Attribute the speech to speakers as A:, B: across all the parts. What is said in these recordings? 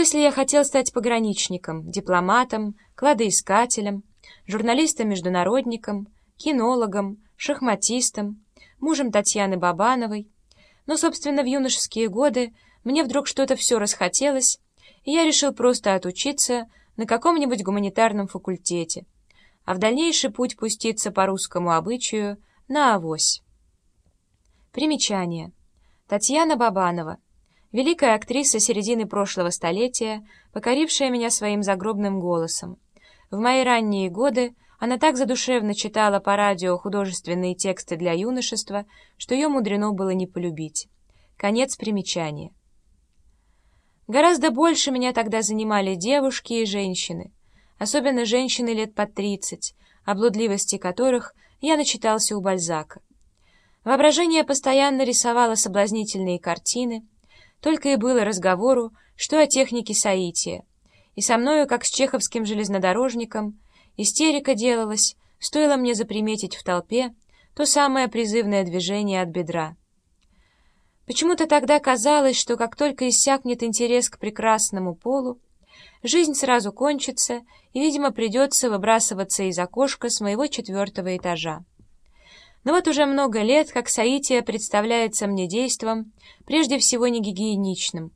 A: После я хотел стать пограничником, дипломатом, кладоискателем, журналистом-международником, кинологом, шахматистом, мужем Татьяны Бабановой. Но, собственно, в юношеские годы мне вдруг что-то все расхотелось, и я решил просто отучиться на каком-нибудь гуманитарном факультете, а в дальнейший путь пуститься по русскому обычаю на авось. Примечание. Татьяна Бабанова. Великая актриса середины прошлого столетия, покорившая меня своим загробным голосом. В мои ранние годы она так задушевно читала по радио художественные тексты для юношества, что ее мудрено было не полюбить. Конец примечания. Гораздо больше меня тогда занимали девушки и женщины, особенно женщины лет по тридцать, о блудливости которых я начитался у Бальзака. Воображение постоянно рисовало соблазнительные картины, только и было разговору, что о технике соития, и со мною, как с чеховским железнодорожником, истерика делалась, стоило мне заприметить в толпе то самое призывное движение от бедра. Почему-то тогда казалось, что как только иссякнет интерес к прекрасному полу, жизнь сразу кончится, и, видимо, придется выбрасываться из окошка с моего четвертого этажа. Но вот уже много лет, как Саития представляется мне действом, прежде всего не гигиеничным.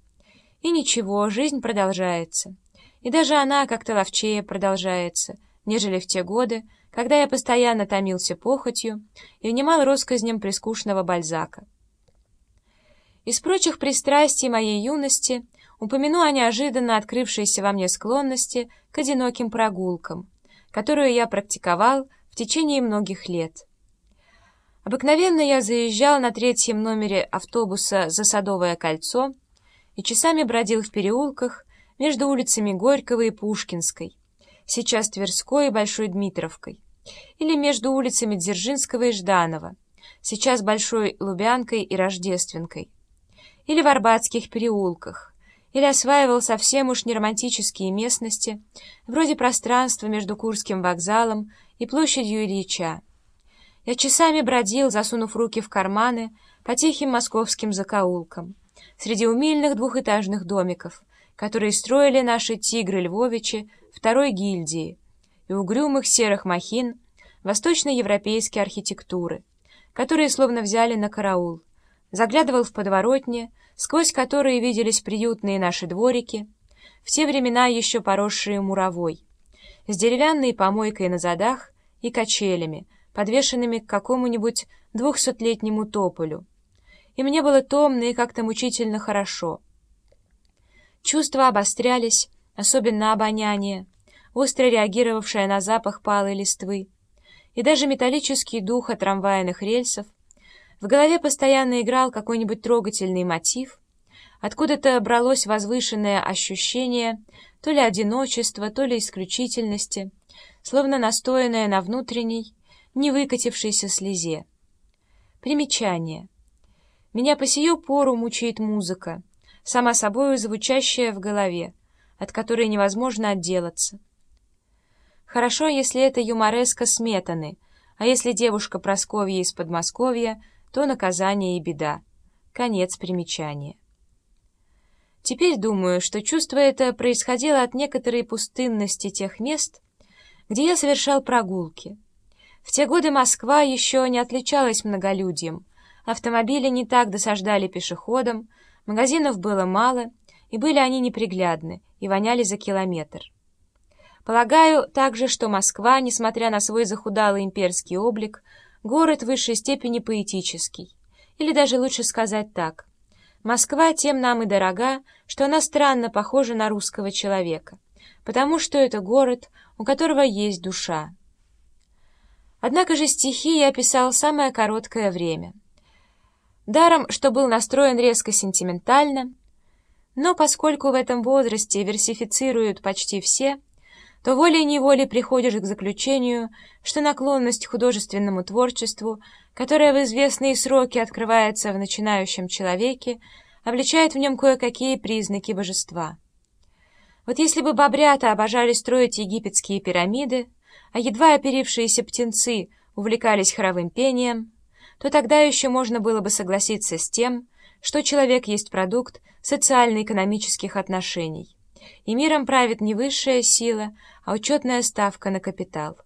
A: И ничего, жизнь продолжается. И даже она как-то ловчее продолжается, нежели в те годы, когда я постоянно томился похотью и внимал россказням прискучного Бальзака. Из прочих пристрастий моей юности упомяну о неожиданно открывшейся во мне склонности к одиноким прогулкам, которую я практиковал в течение многих лет. Обыкновенно я заезжал на третьем номере автобуса за Садовое кольцо и часами бродил в переулках между улицами Горького и Пушкинской, сейчас Тверской и Большой Дмитровкой, или между улицами Дзержинского и Жданова, сейчас Большой Лубянкой и Рождественкой или в Арбатских переулках, или осваивал совсем уж неромантические местности, вроде пространства между Курским вокзалом и площадью Ильича. Я часами бродил, засунув руки в карманы, по тихим московским закоулкам, среди умильных двухэтажных домиков, которые строили наши тигры Львовичи второй гильдии, и угрюмых серых махин восточноевропейской архитектуры, которые словно взяли на караул заглядывал в подворотни, сквозь которые виделись приютные наши дворики, в те времена еще поросшие муровой, с деревянной помойкой на задах и качелями, подвешенными к какому-нибудь двухсотлетнему тополю. И мне было томно и как-то мучительно хорошо. Чувства обострялись, особенно обоняние, остро реагировавшее на запах палой листвы, и даже металлический дух от трамвайных рельсов, в голове постоянно играл какой-нибудь трогательный мотив, откуда-то бралось возвышенное ощущение то ли одиночества, то ли исключительности, словно настоянное на внутренней, не выкатившейся слезе. Примечание. Меня по сию пору мучает музыка, сама собою звучащая в голове, от которой невозможно отделаться. Хорошо, если это юмореска сметаны, а если девушка Просковья из Подмосковья — то наказание и беда. Конец примечания. Теперь думаю, что чувство это происходило от некоторой пустынности тех мест, где я совершал прогулки. В те годы Москва еще не отличалась многолюдьем, автомобили не так досаждали пешеходам, магазинов было мало, и были они неприглядны и воняли за километр. Полагаю также, что Москва, несмотря на свой захудалый имперский облик, Город в высшей степени поэтический. Или даже лучше сказать так. Москва тем нам и дорога, что она странно похожа на русского человека, потому что это город, у которого есть душа. Однако же стихи я писал самое короткое время. Даром, что был настроен резко сентиментально, но поскольку в этом возрасте версифицируют почти все, то волей-неволей приходишь к заключению, что наклонность к художественному творчеству, которая в известные сроки открывается в начинающем человеке, обличает в нем кое-какие признаки божества. Вот если бы бобрята обожали строить египетские пирамиды, а едва оперившиеся птенцы увлекались хоровым пением, то тогда еще можно было бы согласиться с тем, что человек есть продукт социально-экономических отношений и миром правит не высшая сила, а учетная ставка на капитал.